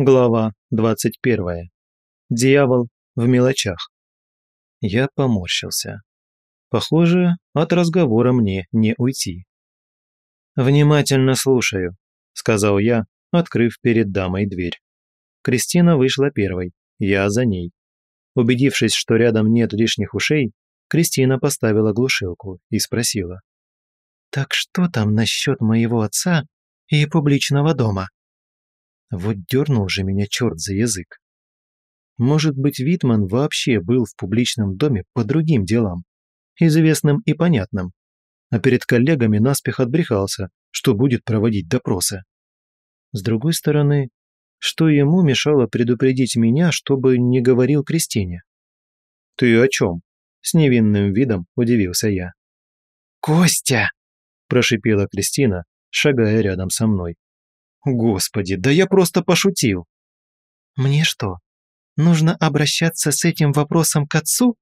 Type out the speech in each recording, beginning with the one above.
Глава 21. Дьявол в мелочах. Я поморщился. Похоже, от разговора мне не уйти. «Внимательно слушаю», – сказал я, открыв перед дамой дверь. Кристина вышла первой, я за ней. Убедившись, что рядом нет лишних ушей, Кристина поставила глушилку и спросила. «Так что там насчет моего отца и публичного дома?» Вот дернул же меня черт за язык. Может быть, Витман вообще был в публичном доме по другим делам, известным и понятным, а перед коллегами наспех отбрехался, что будет проводить допросы. С другой стороны, что ему мешало предупредить меня, чтобы не говорил Кристине? «Ты о чем?» – с невинным видом удивился я. «Костя!» – прошипела Кристина, шагая рядом со мной. Господи, да я просто пошутил. Мне что, нужно обращаться с этим вопросом к отцу?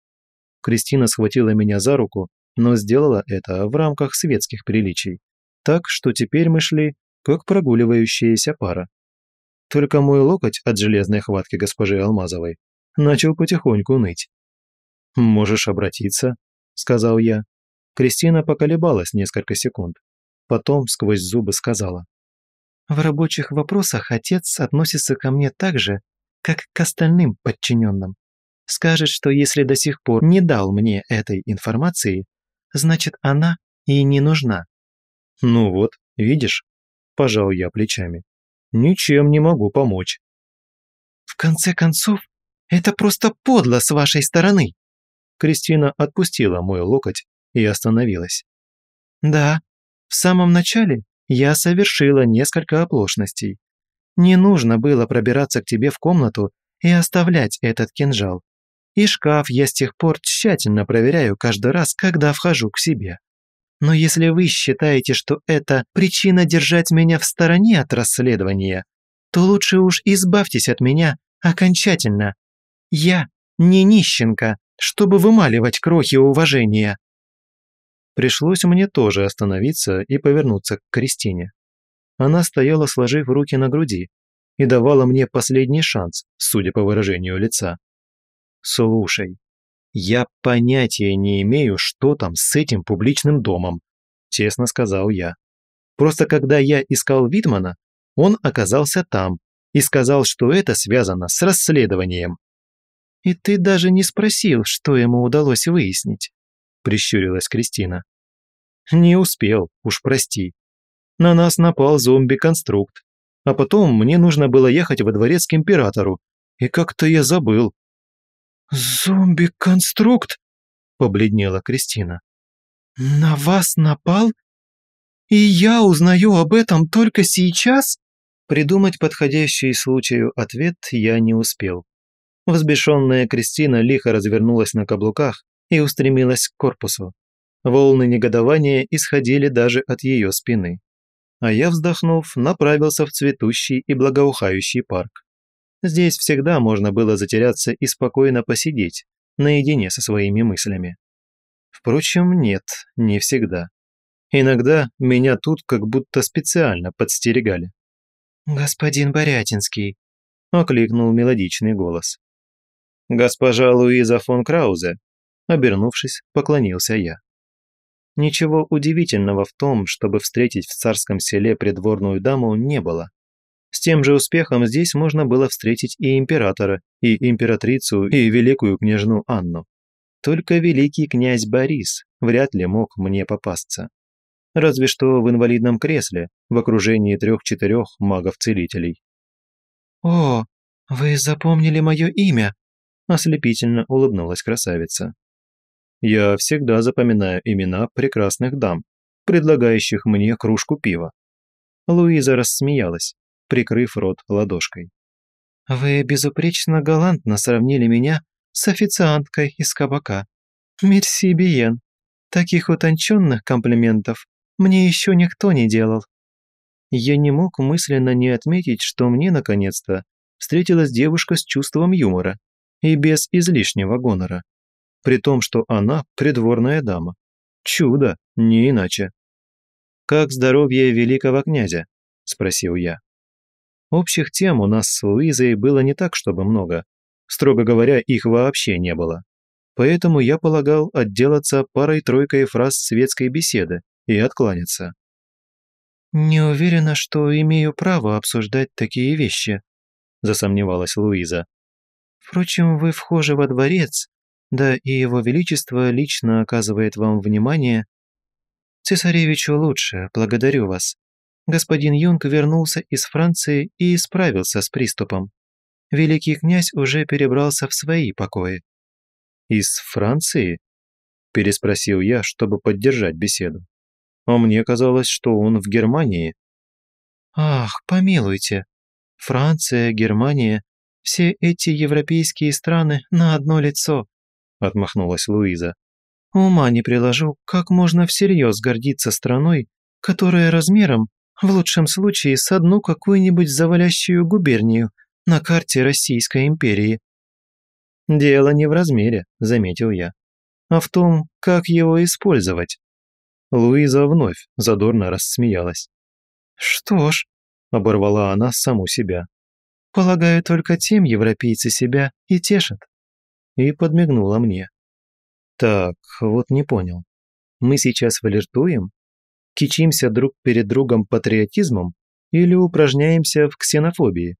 Кристина схватила меня за руку, но сделала это в рамках светских приличий. Так что теперь мы шли, как прогуливающаяся пара. Только мой локоть от железной хватки госпожи Алмазовой начал потихоньку ныть. «Можешь обратиться», – сказал я. Кристина поколебалась несколько секунд. Потом сквозь зубы сказала. В рабочих вопросах отец относится ко мне так же, как к остальным подчиненным. Скажет, что если до сих пор не дал мне этой информации, значит она и не нужна. Ну вот, видишь, пожал я плечами. Ничем не могу помочь. В конце концов, это просто подло с вашей стороны. Кристина отпустила мой локоть и остановилась. Да, в самом начале я совершила несколько оплошностей. Не нужно было пробираться к тебе в комнату и оставлять этот кинжал. И шкаф я с тех пор тщательно проверяю каждый раз, когда вхожу к себе. Но если вы считаете, что это причина держать меня в стороне от расследования, то лучше уж избавьтесь от меня окончательно. Я не нищенка, чтобы вымаливать крохи уважения. Пришлось мне тоже остановиться и повернуться к Кристине. Она стояла, сложив руки на груди, и давала мне последний шанс, судя по выражению лица. «Слушай, я понятия не имею, что там с этим публичным домом», честно сказал я. «Просто когда я искал Витмана, он оказался там и сказал, что это связано с расследованием». «И ты даже не спросил, что ему удалось выяснить?» Прищурилась Кристина. «Не успел, уж прости. На нас напал зомби-конструкт, а потом мне нужно было ехать во дворец к императору, и как-то я забыл». «Зомби-конструкт?» – побледнела Кристина. «На вас напал? И я узнаю об этом только сейчас?» Придумать подходящий случаю ответ я не успел. Взбешенная Кристина лихо развернулась на каблуках и устремилась к корпусу. Волны негодования исходили даже от ее спины. А я, вздохнув, направился в цветущий и благоухающий парк. Здесь всегда можно было затеряться и спокойно посидеть, наедине со своими мыслями. Впрочем, нет, не всегда. Иногда меня тут как будто специально подстерегали. «Господин Борятинский», – окликнул мелодичный голос. «Госпожа Луиза фон Краузе», Обернувшись, поклонился я. Ничего удивительного в том, чтобы встретить в царском селе придворную даму, не было. С тем же успехом здесь можно было встретить и императора, и императрицу, и великую княжну Анну. Только великий князь Борис вряд ли мог мне попасться. Разве что в инвалидном кресле, в окружении трех-четырех магов-целителей. «О, вы запомнили мое имя?» Ослепительно улыбнулась красавица. Я всегда запоминаю имена прекрасных дам, предлагающих мне кружку пива. Луиза рассмеялась, прикрыв рот ладошкой. «Вы безупречно галантно сравнили меня с официанткой из кабака. Мерси Биен. Таких утонченных комплиментов мне еще никто не делал». Я не мог мысленно не отметить, что мне, наконец-то, встретилась девушка с чувством юмора и без излишнего гонора при том, что она придворная дама. Чудо, не иначе. «Как здоровье великого князя?» – спросил я. Общих тем у нас с Луизой было не так, чтобы много. Строго говоря, их вообще не было. Поэтому я полагал отделаться парой-тройкой фраз светской беседы и откланяться. «Не уверена, что имею право обсуждать такие вещи», – засомневалась Луиза. «Впрочем, вы вхожи во дворец, да и его величество лично оказывает вам внимание. Цесаревичу лучше, благодарю вас. Господин Юнг вернулся из Франции и справился с приступом. Великий князь уже перебрался в свои покои». «Из Франции?» – переспросил я, чтобы поддержать беседу. А мне казалось, что он в Германии. Ах, помилуйте. Франция, Германия, все эти европейские страны на одно лицо, отмахнулась Луиза. Ума не приложу, как можно всерьез гордиться страной, которая размером, в лучшем случае, с одну какую-нибудь завалящую губернию на карте Российской империи. «Дело не в размере», – заметил я, – «а в том, как его использовать». Луиза вновь задорно рассмеялась. «Что ж», – оборвала она саму себя. «Полагаю, только тем европейцы себя и тешат». И подмигнула мне. «Так, вот не понял. Мы сейчас флиртуем? Кичимся друг перед другом патриотизмом или упражняемся в ксенофобии?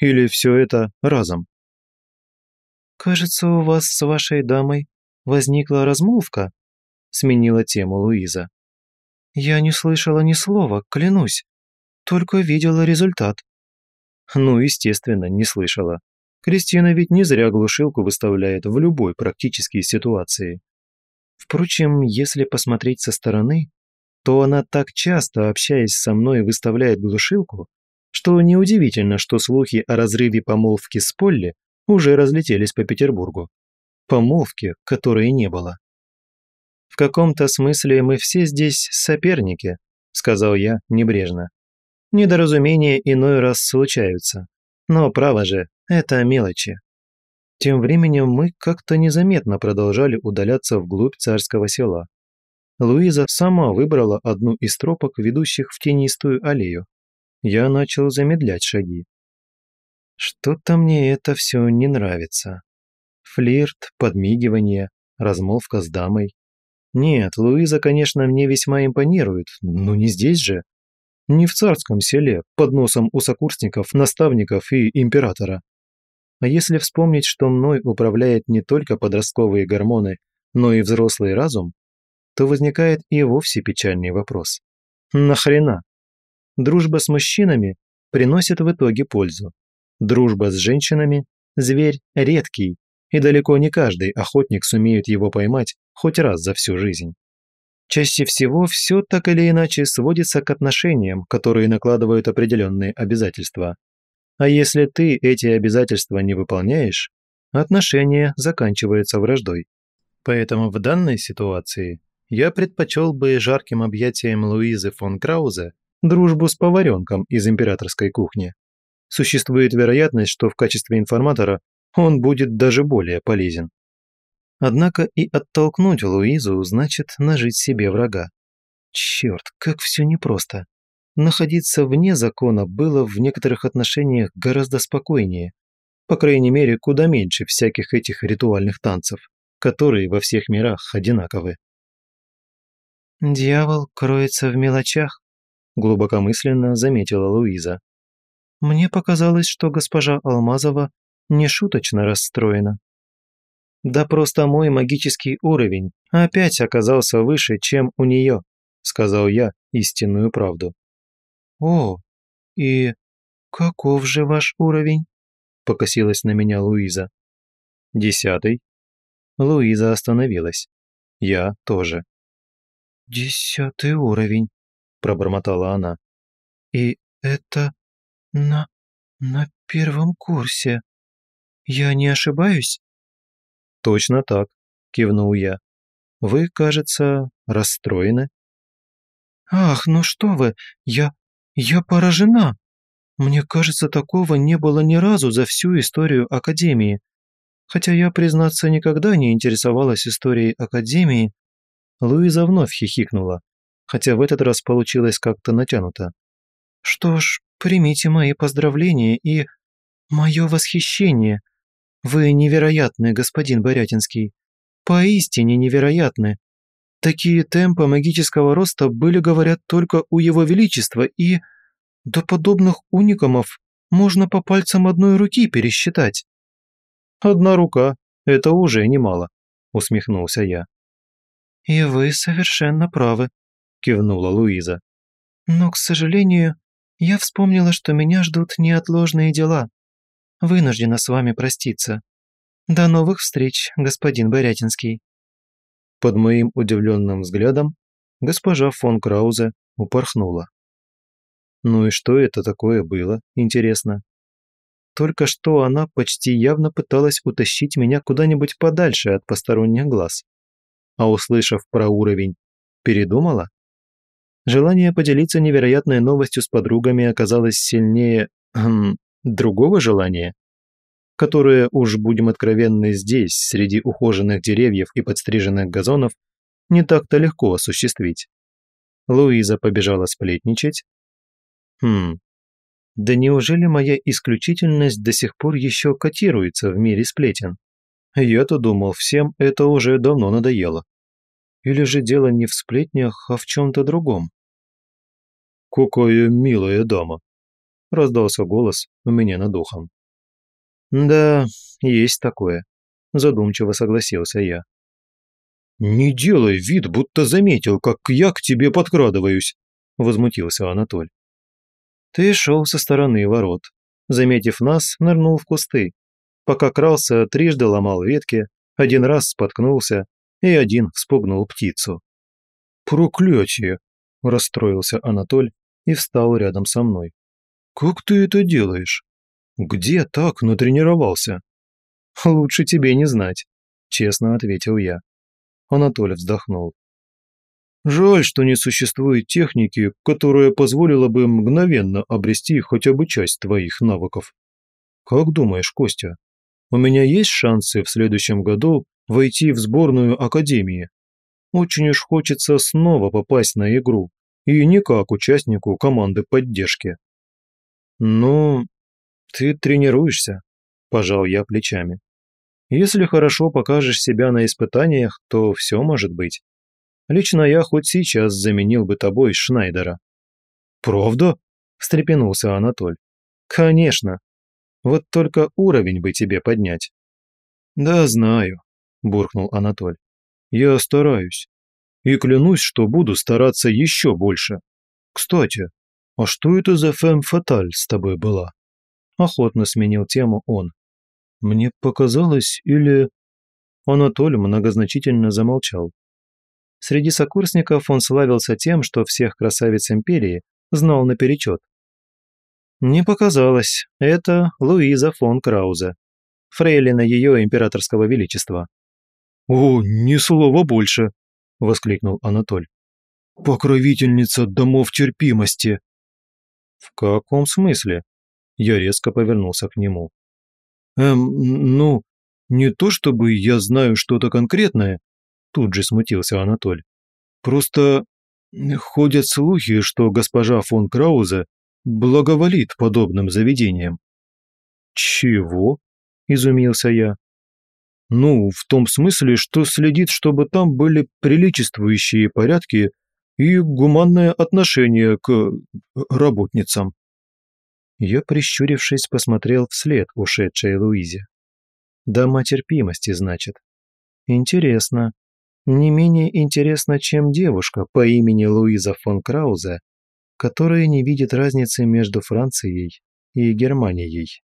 Или все это разом?» «Кажется, у вас с вашей дамой возникла размолвка», сменила тему Луиза. «Я не слышала ни слова, клянусь. Только видела результат». Ну, естественно, не слышала. Кристина ведь не зря глушилку выставляет в любой практической ситуации. Впрочем, если посмотреть со стороны, то она так часто, общаясь со мной, выставляет глушилку, что неудивительно, что слухи о разрыве помолвки с Полли уже разлетелись по Петербургу. Помолвки, которой не было. «В каком-то смысле мы все здесь соперники», – сказал я небрежно. «Недоразумения иной раз случаются. Но, право же, это мелочи». Тем временем мы как-то незаметно продолжали удаляться вглубь царского села. Луиза сама выбрала одну из тропок, ведущих в тенистую аллею. Я начал замедлять шаги. Что-то мне это все не нравится. Флирт, подмигивание, размолвка с дамой. Нет, Луиза, конечно, мне весьма импонирует, но не здесь же. Не в царском селе, под носом у сокурсников, наставников и императора. А если вспомнить, что мной управляет не только подростковые гормоны, но и взрослый разум, то возникает и вовсе печальный вопрос. Нахрена? Дружба с мужчинами приносит в итоге пользу. Дружба с женщинами – зверь редкий, и далеко не каждый охотник сумеет его поймать хоть раз за всю жизнь. Чаще всего все так или иначе сводится к отношениям, которые накладывают определенные обязательства. А если ты эти обязательства не выполняешь, отношения заканчиваются враждой. Поэтому в данной ситуации я предпочел бы жарким объятиям Луизы фон Краузе дружбу с поваренком из императорской кухни. Существует вероятность, что в качестве информатора он будет даже более полезен. Однако и оттолкнуть Луизу значит нажить себе врага. Черт, как все непросто. Находиться вне закона было в некоторых отношениях гораздо спокойнее. По крайней мере, куда меньше всяких этих ритуальных танцев, которые во всех мирах одинаковы. «Дьявол кроется в мелочах», – глубокомысленно заметила Луиза. «Мне показалось, что госпожа Алмазова нешуточно расстроена». Да просто мой магический уровень опять оказался выше, чем у нее, сказал я истинную правду. О, и каков же ваш уровень? Покосилась на меня Луиза. Десятый. Луиза остановилась. Я тоже. Десятый уровень, пробормотала она. И это на... на первом курсе. Я не ошибаюсь? «Точно так», – кивнул я. «Вы, кажется, расстроены?» «Ах, ну что вы, я... я поражена! Мне кажется, такого не было ни разу за всю историю Академии. Хотя я, признаться, никогда не интересовалась историей Академии». Луиза вновь хихикнула, хотя в этот раз получилось как-то натянуто. «Что ж, примите мои поздравления и мое восхищение. Вы невероятны, господин Борятинский. Поистине невероятны. Такие темпы магического роста были, говорят, только у Его Величества, и до подобных уникамов можно по пальцам одной руки пересчитать». «Одна рука – это уже немало», – усмехнулся я. «И вы совершенно правы», – кивнула Луиза. «Но, к сожалению, я вспомнила, что меня ждут неотложные дела. Вынуждена с вами проститься. До новых встреч, господин Борятинский». Под моим удивленным взглядом госпожа фон Краузе упорхнула. Ну и что это такое было, интересно? Только что она почти явно пыталась утащить меня куда-нибудь подальше от посторонних глаз. А услышав про уровень, передумала? Желание поделиться невероятной новостью с подругами оказалось сильнее эм, другого желания, которое, уж будем откровенны, здесь, среди ухоженных деревьев и подстриженных газонов, не так-то легко осуществить. Луиза побежала сплетничать, Хм, да неужели моя исключительность до сих пор еще котируется в мире сплетен? Я-то думал, всем это уже давно надоело. Или же дело не в сплетнях, а в чем-то другом? «Какая милая дама!» – раздался голос у меня над ухом. «Да, есть такое», – задумчиво согласился я. «Не делай вид, будто заметил, как я к тебе подкрадываюсь», – возмутился Анатоль. Ты шел со стороны ворот. Заметив нас, нырнул в кусты. Пока крался, трижды ломал ветки, один раз споткнулся и один вспугнул птицу. «Проклятие!» – расстроился Анатоль и встал рядом со мной. «Как ты это делаешь? Где так натренировался?» «Лучше тебе не знать», – честно ответил я. Анатоль вздохнул. Жаль, что не существует техники, которая позволила бы мгновенно обрести хотя бы часть твоих навыков. Как думаешь, Костя, у меня есть шансы в следующем году войти в сборную Академии? Очень уж хочется снова попасть на игру, и не как участнику команды поддержки. Ну, ты тренируешься, пожал я плечами. Если хорошо покажешь себя на испытаниях, то все может быть. Лично я хоть сейчас заменил бы тобой Шнайдера». «Правда?» – встрепенулся Анатоль. «Конечно. Вот только уровень бы тебе поднять». «Да, знаю», – буркнул Анатоль. «Я стараюсь. И клянусь, что буду стараться еще больше. Кстати, а что это за фэм фаталь с тобой была?» Охотно сменил тему он. «Мне показалось, или...» Анатоль многозначительно замолчал. Среди сокурсников он славился тем, что всех красавиц империи знал наперечет. Не показалось, это Луиза фон Краузе, фрейлина ее императорского величества. «О, ни слова больше!» – воскликнул Анатоль. «Покровительница домов терпимости!» «В каком смысле?» Я резко повернулся к нему. «Эм, ну, не то чтобы я знаю что-то конкретное, Тут же смутился Анатоль. Просто ходят слухи, что госпожа фон Краузе благоволит подобным заведениям. Чего? Изумился я. Ну, в том смысле, что следит, чтобы там были приличествующие порядки и гуманное отношение к работницам. Я, прищурившись, посмотрел вслед ушедшей Луизе. Дама терпимости, значит. Интересно, не менее интересна, чем девушка по имени Луиза фон Краузе, которая не видит разницы между Францией и Германией.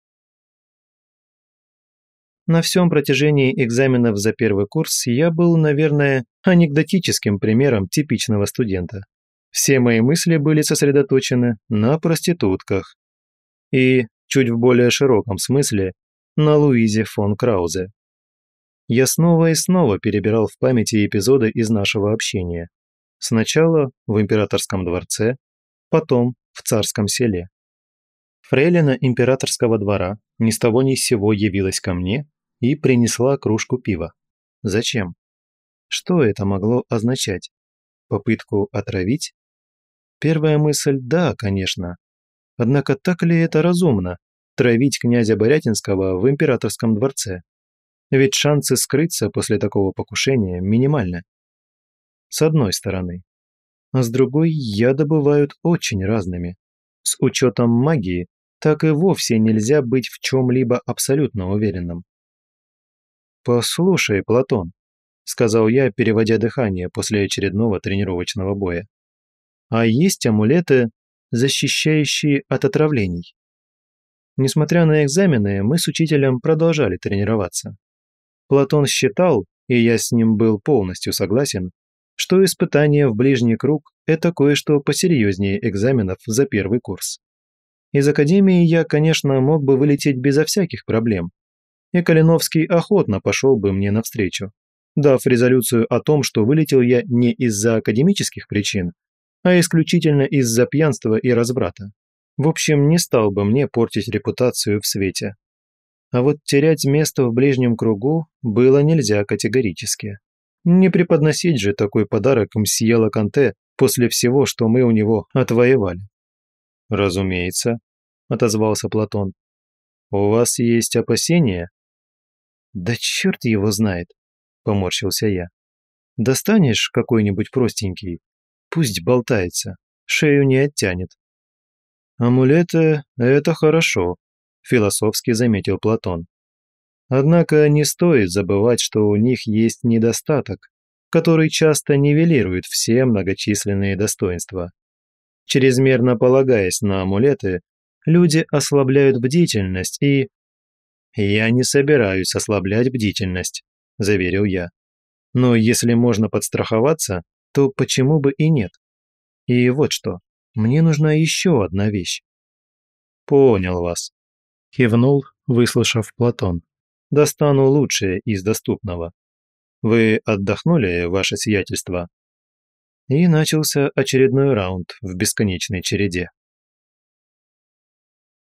На всем протяжении экзаменов за первый курс я был, наверное, анекдотическим примером типичного студента. Все мои мысли были сосредоточены на проститутках. И, чуть в более широком смысле, на Луизе фон Краузе я снова и снова перебирал в памяти эпизоды из нашего общения. Сначала в императорском дворце, потом в царском селе. Фрейлина императорского двора ни с того ни с сего явилась ко мне и принесла кружку пива. Зачем? Что это могло означать? Попытку отравить? Первая мысль – да, конечно. Однако так ли это разумно – травить князя Борятинского в императорском дворце? Ведь шансы скрыться после такого покушения минимальны. С одной стороны. А с другой, яды бывают очень разными. С учетом магии, так и вовсе нельзя быть в чем-либо абсолютно уверенным. «Послушай, Платон», – сказал я, переводя дыхание после очередного тренировочного боя. «А есть амулеты, защищающие от отравлений?» Несмотря на экзамены, мы с учителем продолжали тренироваться. Платон считал, и я с ним был полностью согласен, что испытание в ближний круг – это кое-что посерьезнее экзаменов за первый курс. Из академии я, конечно, мог бы вылететь безо всяких проблем. И Калиновский охотно пошел бы мне навстречу, дав резолюцию о том, что вылетел я не из-за академических причин, а исключительно из-за пьянства и разврата. В общем, не стал бы мне портить репутацию в свете. А вот терять место в ближнем кругу было нельзя категорически. Не преподносить же такой подарок мсье Лаканте после всего, что мы у него отвоевали. «Разумеется», – отозвался Платон. «У вас есть опасения?» «Да черт его знает», – поморщился я. «Достанешь какой-нибудь простенький? Пусть болтается, шею не оттянет». «Амулеты – это хорошо», – философски заметил Платон. Однако не стоит забывать, что у них есть недостаток, который часто нивелирует все многочисленные достоинства. Чрезмерно полагаясь на амулеты, люди ослабляют бдительность и... «Я не собираюсь ослаблять бдительность», – заверил я. «Но если можно подстраховаться, то почему бы и нет? И вот что, мне нужна еще одна вещь». «Понял вас», – кивнул, выслушав Платон. «Достану лучшее из доступного. Вы отдохнули, ваше сиятельство?» И начался очередной раунд в бесконечной череде.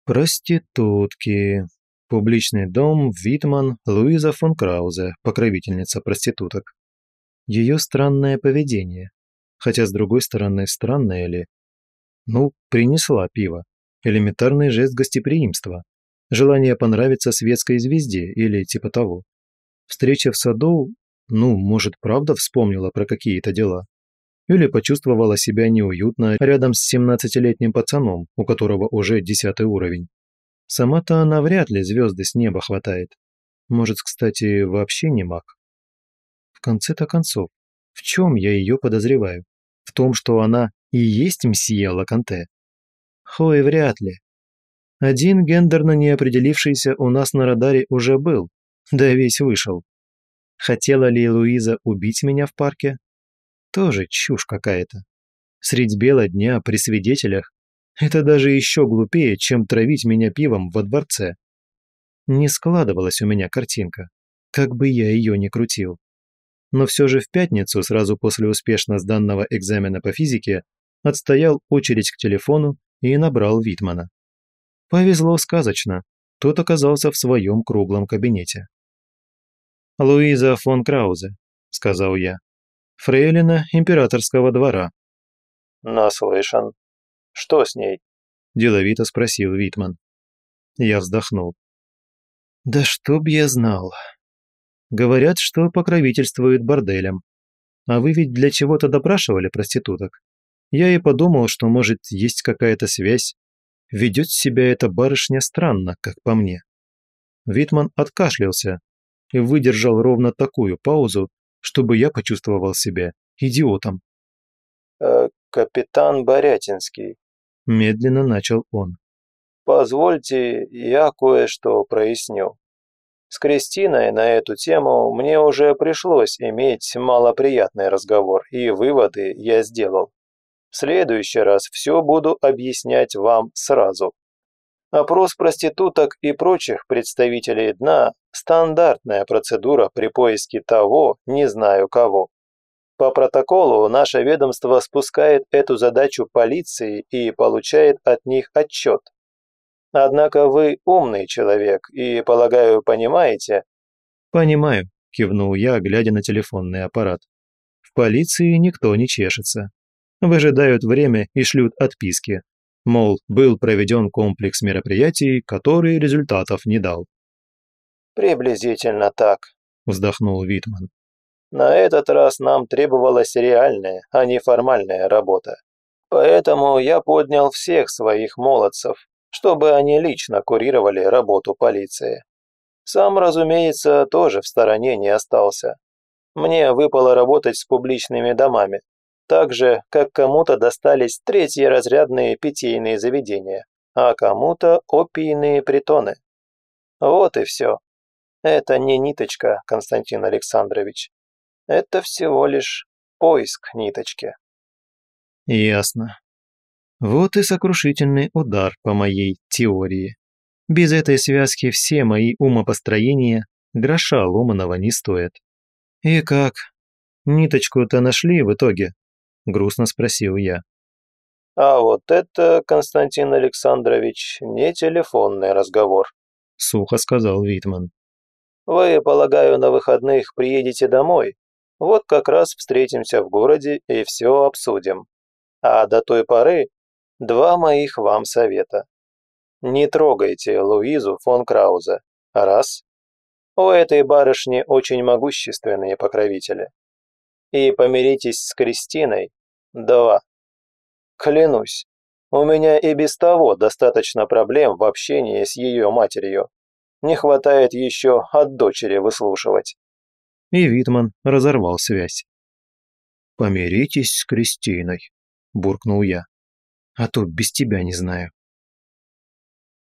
Проститутки. Публичный дом Витман Луиза фон Краузе, покровительница проституток. Ее странное поведение. Хотя, с другой стороны, странное ли? Ну, принесла пиво. Элементарный жест гостеприимства. Желание понравиться светской звезде или типа того. Встреча в саду, ну, может, правда вспомнила про какие-то дела. Или почувствовала себя неуютно рядом с 17-летним пацаном, у которого уже десятый уровень. Сама-то она вряд ли звезды с неба хватает. Может, кстати, вообще не маг. В конце-то концов, в чем я ее подозреваю? В том, что она и есть мсье Лаканте? Хой, вряд ли. Один гендерно не определившийся у нас на радаре уже был, да весь вышел. Хотела ли Луиза убить меня в парке? Тоже чушь какая-то. Средь бела дня при свидетелях это даже еще глупее, чем травить меня пивом во дворце. Не складывалась у меня картинка, как бы я ее ни крутил. Но все же в пятницу, сразу после успешно сданного экзамена по физике, отстоял очередь к телефону и набрал Витмана. Повезло сказочно, тот оказался в своем круглом кабинете. «Луиза фон Краузе», — сказал я. «Фрейлина императорского двора». «Наслышан. Что с ней?» – деловито спросил Витман. Я вздохнул. «Да чтоб я знал. Говорят, что покровительствует борделям. А вы ведь для чего-то допрашивали проституток? Я и подумал, что, может, есть какая-то связь, Ведет себя эта барышня странно, как по мне. Витман откашлялся и выдержал ровно такую паузу, чтобы я почувствовал себя идиотом. «Э, «Капитан Борятинский», – медленно начал он. «Позвольте, я кое-что проясню. С Кристиной на эту тему мне уже пришлось иметь малоприятный разговор, и выводы я сделал. В следующий раз все буду объяснять вам сразу. Опрос проституток и прочих представителей дна – стандартная процедура при поиске того, не знаю кого. По протоколу наше ведомство спускает эту задачу полиции и получает от них отчет. Однако вы умный человек и, полагаю, понимаете? Понимаю, кивнул я, глядя на телефонный аппарат. В полиции никто не чешется выжидают время и шлют отписки. Мол, был проведен комплекс мероприятий, который результатов не дал. «Приблизительно так», – вздохнул Витман. «На этот раз нам требовалась реальная, а не формальная работа. Поэтому я поднял всех своих молодцев, чтобы они лично курировали работу полиции. Сам, разумеется, тоже в стороне не остался. Мне выпало работать с публичными домами, так же, как кому-то достались третьеразрядные питейные заведения, а кому-то опийные притоны. Вот и все. Это не ниточка, Константин Александрович. Это всего лишь поиск ниточки. Ясно. Вот и сокрушительный удар по моей теории. Без этой связки все мои умопостроения гроша ломаного не стоят. И как? Ниточку-то нашли в итоге? Грустно спросил я. А вот это, Константин Александрович, не телефонный разговор. Сухо сказал Витман. Вы, полагаю, на выходных приедете домой? Вот как раз встретимся в городе и все обсудим. А до той поры два моих вам совета. Не трогайте Луизу фон Крауза. Раз. У этой барышни очень могущественные покровители. И помиритесь с Кристиной. Два. Клянусь, у меня и без того достаточно проблем в общении с ее матерью. Не хватает еще от дочери выслушивать. И Витман разорвал связь. «Помиритесь с Кристиной», – буркнул я. «А то без тебя не знаю».